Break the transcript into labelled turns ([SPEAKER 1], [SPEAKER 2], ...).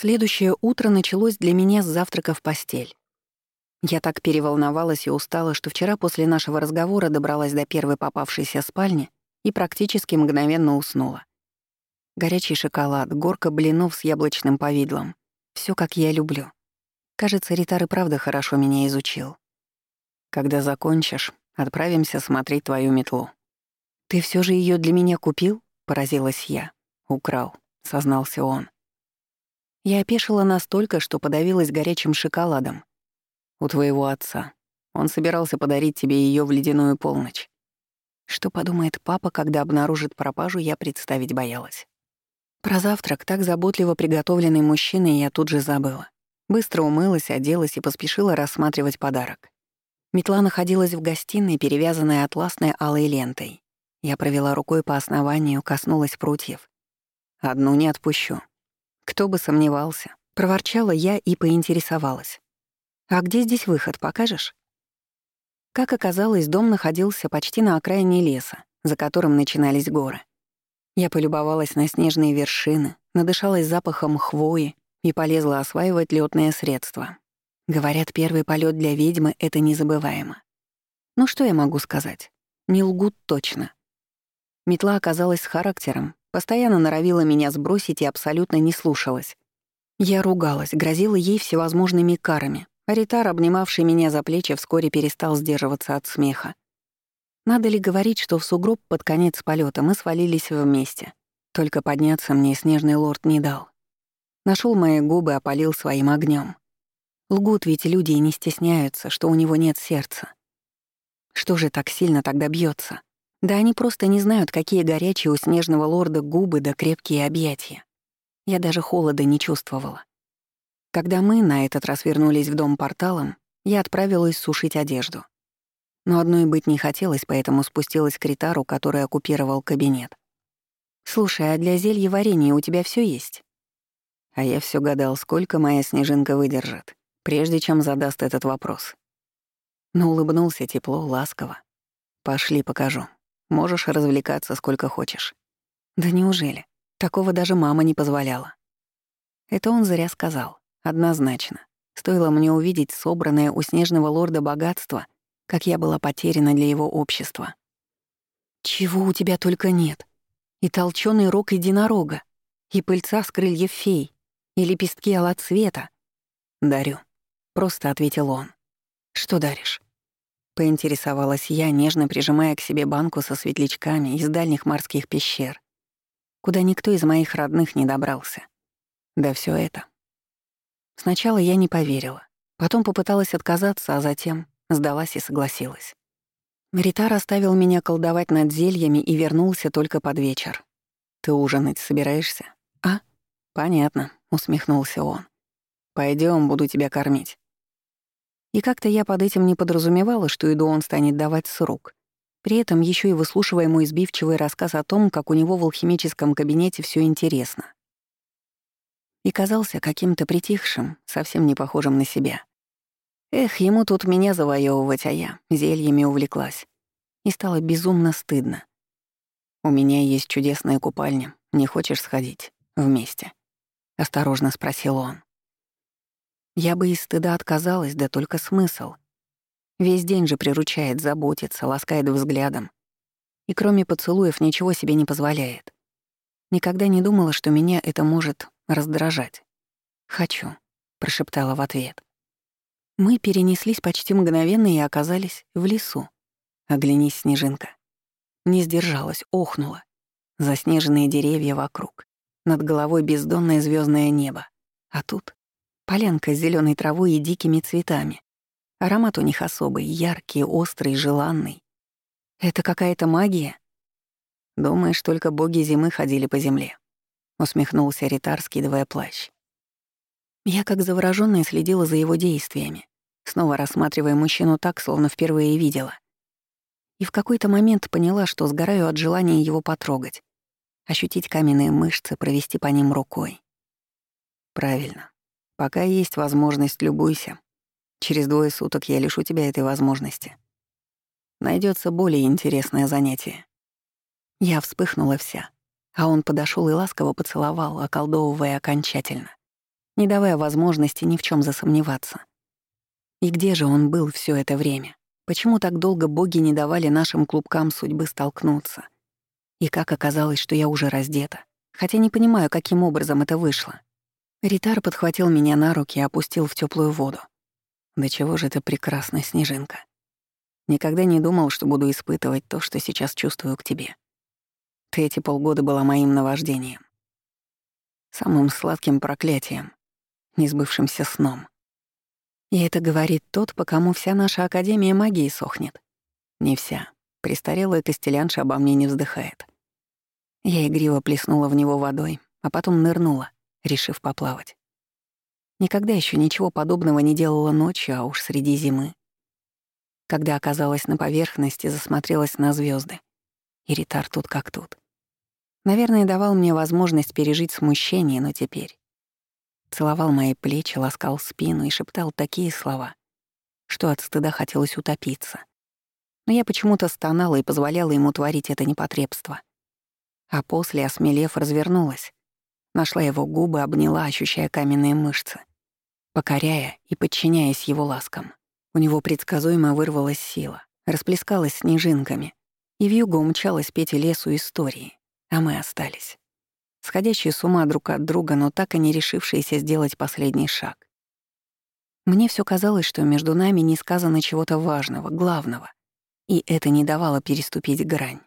[SPEAKER 1] Следующее утро началось для меня с завтрака в постель. Я так переволновалась и устала, что вчера после нашего разговора добралась до первой попавшейся спальни и практически мгновенно уснула. Горячий шоколад, горка блинов с яблочным повидлом. все как я люблю. Кажется, Ритар и правда хорошо меня изучил. Когда закончишь, отправимся смотреть твою метлу. Ты все же ее для меня купил? Поразилась я. Украл, сознался он. Я опешила настолько, что подавилась горячим шоколадом. У твоего отца. Он собирался подарить тебе ее в ледяную полночь. Что подумает папа, когда обнаружит пропажу, я представить боялась. Про завтрак, так заботливо приготовленный мужчиной, я тут же забыла. Быстро умылась, оделась и поспешила рассматривать подарок. Метла находилась в гостиной, перевязанная атласной алой лентой. Я провела рукой по основанию, коснулась прутьев. «Одну не отпущу». Кто бы сомневался. Проворчала я и поинтересовалась. «А где здесь выход, покажешь?» Как оказалось, дом находился почти на окраине леса, за которым начинались горы. Я полюбовалась на снежные вершины, надышалась запахом хвои и полезла осваивать лётные средства. Говорят, первый полет для ведьмы — это незабываемо. Ну что я могу сказать? Не лгут точно. Метла оказалась с характером, постоянно норовила меня сбросить и абсолютно не слушалась. Я ругалась, грозила ей всевозможными карами. Аритар, обнимавший меня за плечи, вскоре перестал сдерживаться от смеха. Надо ли говорить, что в сугроб под конец полета мы свалились вместе? Только подняться мне снежный лорд не дал. Нашел мои губы, опалил своим огнем. Лгут ведь люди и не стесняются, что у него нет сердца. Что же так сильно тогда бьется? Да они просто не знают, какие горячие у снежного лорда губы да крепкие объятия. Я даже холода не чувствовала. Когда мы на этот раз вернулись в дом порталом, я отправилась сушить одежду. Но одной быть не хотелось, поэтому спустилась к Ритару, который оккупировал кабинет. «Слушай, а для зелья варенья у тебя все есть?» А я все гадал, сколько моя снежинка выдержит, прежде чем задаст этот вопрос. Но улыбнулся тепло, ласково. «Пошли, покажу. Можешь развлекаться сколько хочешь». «Да неужели? Такого даже мама не позволяла». Это он зря сказал. Однозначно. Стоило мне увидеть собранное у снежного лорда богатство — как я была потеряна для его общества. «Чего у тебя только нет? И толчёный рог единорога, и пыльца с крыльев фей, и лепестки алоцвета». «Дарю», — просто ответил он. «Что даришь?» Поинтересовалась я, нежно прижимая к себе банку со светлячками из дальних морских пещер, куда никто из моих родных не добрался. Да все это. Сначала я не поверила, потом попыталась отказаться, а затем Сдалась и согласилась. Ритар оставил меня колдовать над зельями и вернулся только под вечер. «Ты ужинать собираешься?» «А?» «Понятно», — усмехнулся он. Пойдем, буду тебя кормить». И как-то я под этим не подразумевала, что еду он станет давать с рук. При этом еще и выслушивая мой избивчивый рассказ о том, как у него в алхимическом кабинете все интересно. И казался каким-то притихшим, совсем не похожим на себя. Эх, ему тут меня завоевывать, а я зельями увлеклась. И стало безумно стыдно. «У меня есть чудесная купальня. Не хочешь сходить? Вместе?» — осторожно спросил он. Я бы из стыда отказалась, да только смысл. Весь день же приручает, заботится, ласкает взглядом. И кроме поцелуев ничего себе не позволяет. Никогда не думала, что меня это может раздражать. «Хочу», — прошептала в ответ. Мы перенеслись почти мгновенно и оказались в лесу. Оглянись, снежинка. Не сдержалась, охнула. Заснеженные деревья вокруг. Над головой бездонное звездное небо. А тут полянка с зеленой травой и дикими цветами. Аромат у них особый, яркий, острый, желанный. Это какая-то магия? Думаешь, только боги зимы ходили по земле? Усмехнулся Ритар, скидывая плащ. Я как заворожённая следила за его действиями снова рассматривая мужчину так, словно впервые видела. И в какой-то момент поняла, что сгораю от желания его потрогать, ощутить каменные мышцы, провести по ним рукой. Правильно. Пока есть возможность, любуйся. Через двое суток я лишу тебя этой возможности. Найдется более интересное занятие. Я вспыхнула вся, а он подошел и ласково поцеловал, околдовывая окончательно. не давая возможности ни в чем засомневаться. И где же он был все это время? Почему так долго боги не давали нашим клубкам судьбы столкнуться? И как оказалось, что я уже раздета, хотя не понимаю, каким образом это вышло. Ритар подхватил меня на руки и опустил в теплую воду. «Да чего же это прекрасная снежинка? Никогда не думал, что буду испытывать то, что сейчас чувствую к тебе. Ты эти полгода была моим наваждением. Самым сладким проклятием, несбывшимся сном. И это говорит тот, по кому вся наша Академия магии сохнет. Не вся. Престарелая костелянша обо мне не вздыхает. Я игриво плеснула в него водой, а потом нырнула, решив поплавать. Никогда еще ничего подобного не делала ночью, а уж среди зимы. Когда оказалась на поверхности, засмотрелась на звезды. И Ритар тут как тут. Наверное, давал мне возможность пережить смущение, но теперь целовал мои плечи, ласкал спину и шептал такие слова, что от стыда хотелось утопиться. Но я почему-то стонала и позволяла ему творить это непотребство. А после, осмелев, развернулась. Нашла его губы, обняла, ощущая каменные мышцы, покоряя и подчиняясь его ласкам. У него предсказуемо вырвалась сила, расплескалась снежинками, и вьюга умчалась петь лесу истории, а мы остались сходящие с ума друг от друга, но так и не решившиеся сделать последний шаг. Мне все казалось, что между нами не сказано чего-то важного, главного, и это не давало переступить грань.